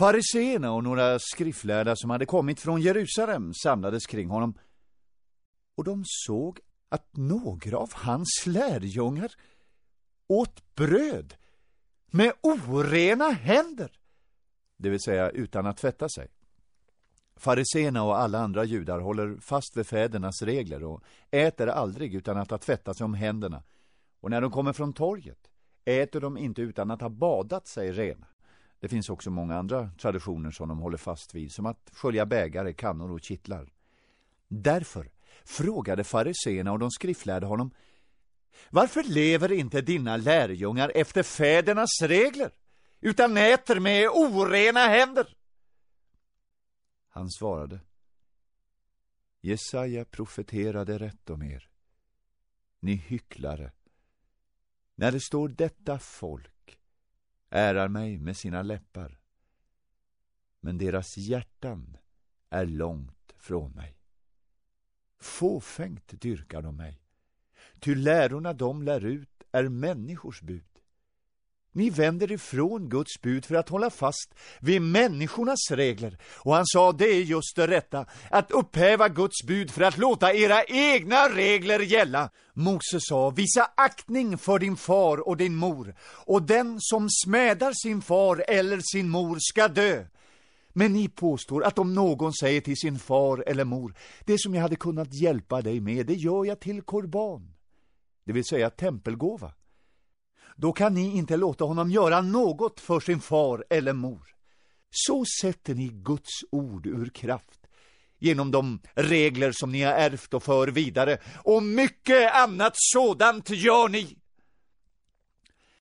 Fariseerna och några skriftlärda som hade kommit från Jerusalem samlades kring honom och de såg att några av hans lärjungar åt bröd med orena händer, det vill säga utan att tvätta sig. Fariseerna och alla andra judar håller fast vid fädernas regler och äter aldrig utan att ha tvättat sig om händerna. Och när de kommer från torget äter de inte utan att ha badat sig rena. Det finns också många andra traditioner som de håller fast vid, som att skölja bägare, kannor och kittlar. Därför frågade fariseerna och de skriftlärde honom Varför lever inte dina lärjungar efter fädernas regler, utan äter med orena händer? Han svarade Jesaja profeterade rätt om er, ni hycklare. När det står detta folk ärar mig med sina läppar, men deras hjärtan är långt från mig. Fåfängt dyrkar de mig, ty lärorna de lär ut är människors bud. Ni vänder ifrån Guds bud för att hålla fast vid människornas regler. Och han sa, det är just det rätta, att upphäva Guds bud för att låta era egna regler gälla. Mose sa, visa aktning för din far och din mor, och den som smädar sin far eller sin mor ska dö. Men ni påstår att om någon säger till sin far eller mor, det som jag hade kunnat hjälpa dig med, det gör jag till korban, det vill säga tempelgåva då kan ni inte låta honom göra något för sin far eller mor. Så sätter ni Guds ord ur kraft genom de regler som ni har ärvt och för vidare och mycket annat sådant gör ni.